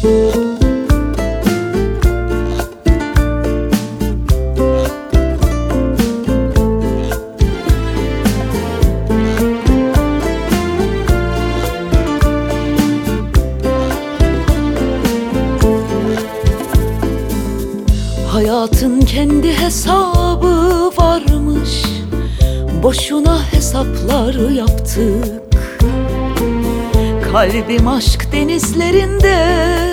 Hayatın kendi hesabı varmış. Boşuna hesaplar yaptık. Kalbim aşk denizlerinde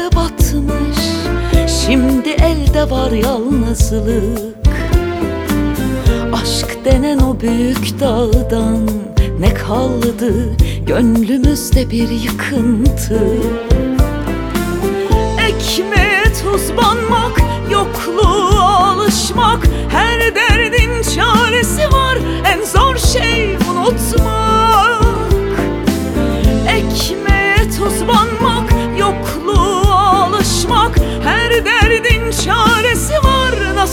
yalnızlık Aşk denen o büyük dağdan ne kaldı? Gönlümüzde bir yıkıntı. Ekmeğe tuz banmak, yokluğa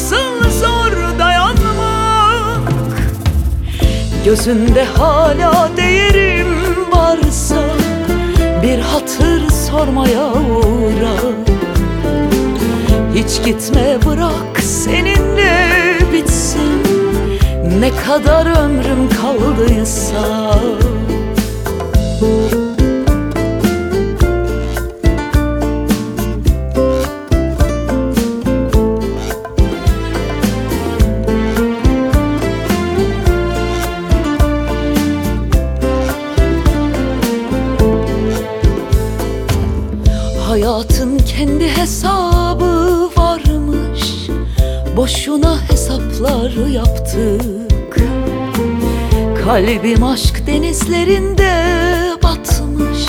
nasıl zor dayanmak? Gözünde hala değerim varsa Bir hatır sormaya uğra Hiç gitme bırak seninle bitsin. Ne kadar ömrüm kaldıysa Hayatın kendi hesabı varmış. Boşuna hesaplar yaptık. Kalbim aşk denizlerinde batmış.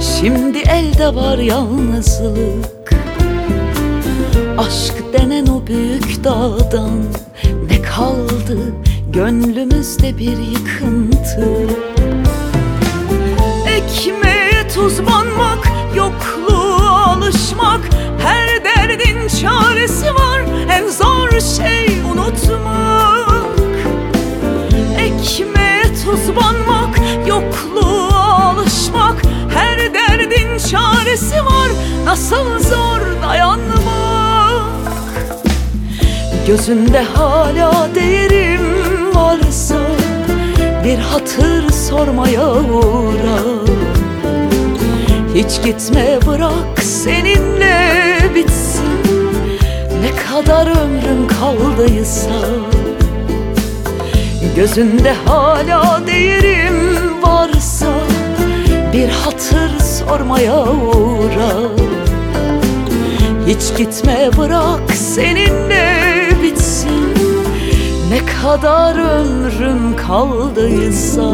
Şimdi elde var yalnızlık. Aşk denen o büyük dağdan ne kaldı? Gönlümüzde bir yıkıntı. Ekmeğe tuz banmak, yokluğa Gözünde hala değerim varsa Bir hatır sormaya uğra Hiç gitme bırak seninle bitsin. Ne kadar ömrüm kaldıysa. Gözünde hala değerim varsa Bir hatır sormaya uğra hiç gitme bırak seninle kadar ömrüm kaldıysa